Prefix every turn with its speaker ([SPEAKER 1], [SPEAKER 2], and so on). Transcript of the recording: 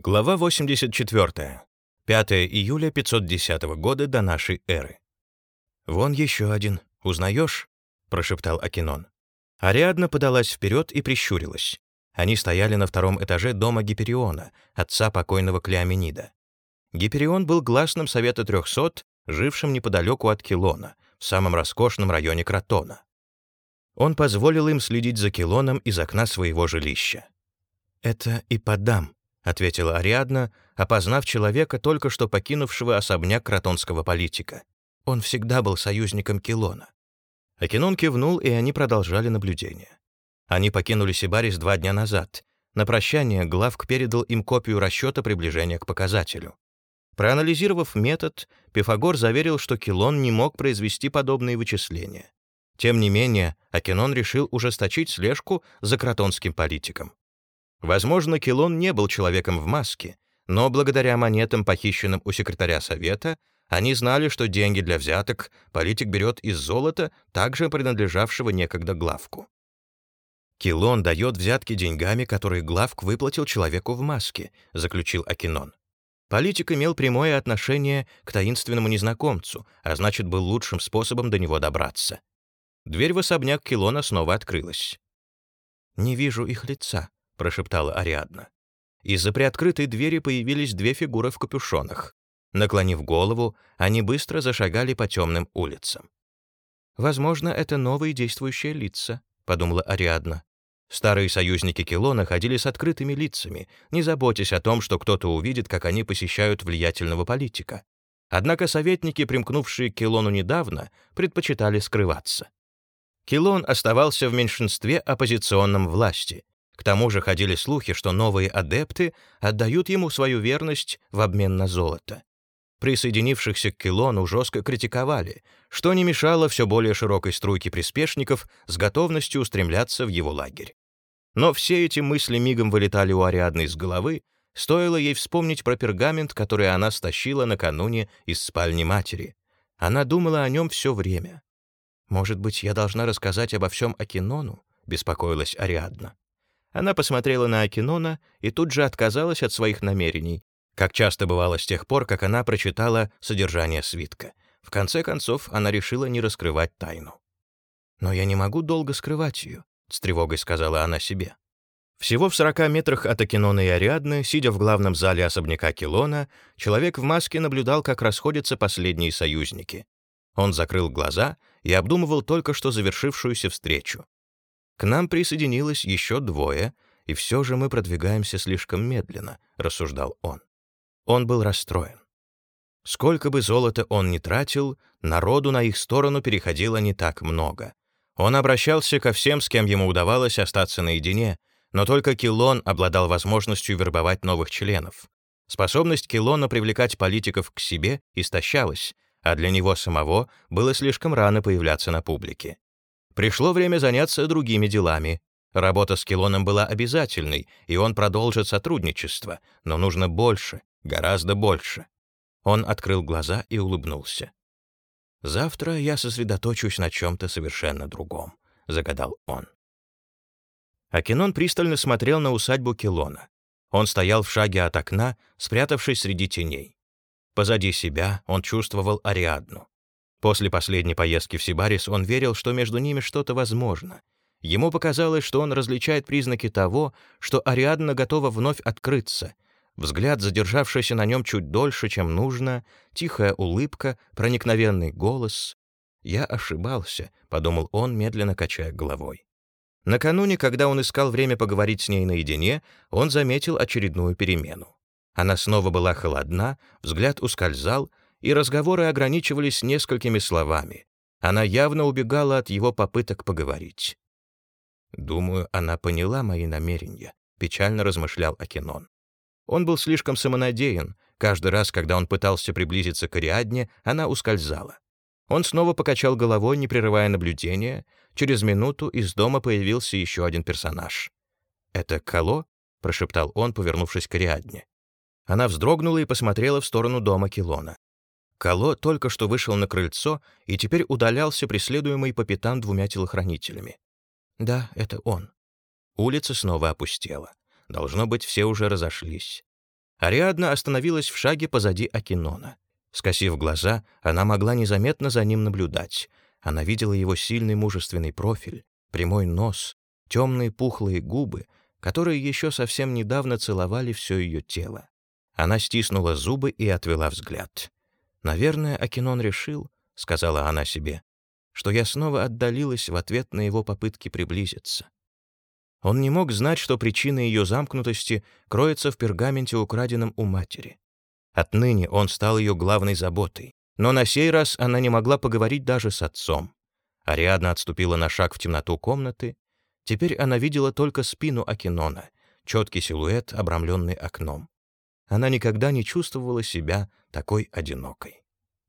[SPEAKER 1] Глава 84. 5 июля 510 года до нашей эры. «Вон еще один. Узнаешь?» — прошептал Акинон. Ариадна подалась вперед и прищурилась. Они стояли на втором этаже дома Гипериона, отца покойного Клеоменида. Гиперион был гласным Совета трехсот, жившим неподалеку от Килона, в самом роскошном районе Кротона. Он позволил им следить за Килоном из окна своего жилища. «Это и подам», — ответила Ариадна, опознав человека, только что покинувшего особняк кротонского политика. Он всегда был союзником Килона. Акинон кивнул, и они продолжали наблюдение. Они покинули Сибарис два дня назад. На прощание Главк передал им копию расчета приближения к показателю. Проанализировав метод, Пифагор заверил, что Килон не мог произвести подобные вычисления. Тем не менее, Акинон решил ужесточить слежку за кротонским политиком. Возможно, Килон не был человеком в маске, но благодаря монетам, похищенным у секретаря Совета, они знали, что деньги для взяток политик берет из золота, также принадлежавшего некогда главку. «Килон дает взятки деньгами, которые главк выплатил человеку в маске», — заключил Акинон. Политик имел прямое отношение к таинственному незнакомцу, а значит, был лучшим способом до него добраться. Дверь в особняк Килона снова открылась. «Не вижу их лица», прошептала Ариадна. Из-за приоткрытой двери появились две фигуры в капюшонах. Наклонив голову, они быстро зашагали по темным улицам. «Возможно, это новые действующие лица», — подумала Ариадна. Старые союзники Килона ходили с открытыми лицами, не заботясь о том, что кто-то увидит, как они посещают влиятельного политика. Однако советники, примкнувшие к Килону недавно, предпочитали скрываться. Килон оставался в меньшинстве оппозиционном власти, к тому же ходили слухи, что новые адепты отдают ему свою верность в обмен на золото. Присоединившихся к Килону жестко критиковали, что не мешало все более широкой струйке приспешников с готовностью устремляться в его лагерь. Но все эти мысли мигом вылетали у Ариадны из головы, стоило ей вспомнить про пергамент, который она стащила накануне из спальни матери. Она думала о нем все время. «Может быть, я должна рассказать обо всем Акинону?» — беспокоилась Ариадна. Она посмотрела на Акинона и тут же отказалась от своих намерений, как часто бывало с тех пор, как она прочитала содержание свитка. В конце концов, она решила не раскрывать тайну. «Но я не могу долго скрывать ее», — с тревогой сказала она себе. Всего в сорока метрах от Акинона и Ариадны, сидя в главном зале особняка Килона, человек в маске наблюдал, как расходятся последние союзники. Он закрыл глаза и обдумывал только что завершившуюся встречу. К нам присоединилось еще двое, и все же мы продвигаемся слишком медленно, рассуждал он. Он был расстроен. Сколько бы золота он ни тратил, народу на их сторону переходило не так много. Он обращался ко всем, с кем ему удавалось остаться наедине, но только Килон обладал возможностью вербовать новых членов. Способность Килона привлекать политиков к себе истощалась, а для него самого было слишком рано появляться на публике. Пришло время заняться другими делами. Работа с Килоном была обязательной, и он продолжит сотрудничество, но нужно больше, гораздо больше. Он открыл глаза и улыбнулся. «Завтра я сосредоточусь на чем-то совершенно другом», — загадал он. Акинон пристально смотрел на усадьбу Килона. Он стоял в шаге от окна, спрятавшись среди теней. Позади себя он чувствовал Ариадну. После последней поездки в Сибарис он верил, что между ними что-то возможно. Ему показалось, что он различает признаки того, что Ариадна готова вновь открыться. Взгляд, задержавшийся на нем чуть дольше, чем нужно, тихая улыбка, проникновенный голос. «Я ошибался», — подумал он, медленно качая головой. Накануне, когда он искал время поговорить с ней наедине, он заметил очередную перемену. Она снова была холодна, взгляд ускользал, и разговоры ограничивались несколькими словами. Она явно убегала от его попыток поговорить. «Думаю, она поняла мои намерения», — печально размышлял Акинон. Он был слишком самонадеян. Каждый раз, когда он пытался приблизиться к Ариадне, она ускользала. Он снова покачал головой, не прерывая наблюдения. Через минуту из дома появился еще один персонаж. «Это Кало?» — прошептал он, повернувшись к Ариадне. Она вздрогнула и посмотрела в сторону дома Килона. Кало только что вышел на крыльцо и теперь удалялся, преследуемый по пятам двумя телохранителями. Да, это он. Улица снова опустела. Должно быть, все уже разошлись. Ариадна остановилась в шаге позади Акинона. Скосив глаза, она могла незаметно за ним наблюдать. Она видела его сильный мужественный профиль, прямой нос, темные пухлые губы, которые еще совсем недавно целовали все ее тело. Она стиснула зубы и отвела взгляд. «Наверное, Акинон решил», — сказала она себе, что я снова отдалилась в ответ на его попытки приблизиться. Он не мог знать, что причина ее замкнутости кроется в пергаменте, украденном у матери. Отныне он стал ее главной заботой, но на сей раз она не могла поговорить даже с отцом. Ариадна отступила на шаг в темноту комнаты. Теперь она видела только спину Акинона, четкий силуэт, обрамленный окном. Она никогда не чувствовала себя такой одинокой.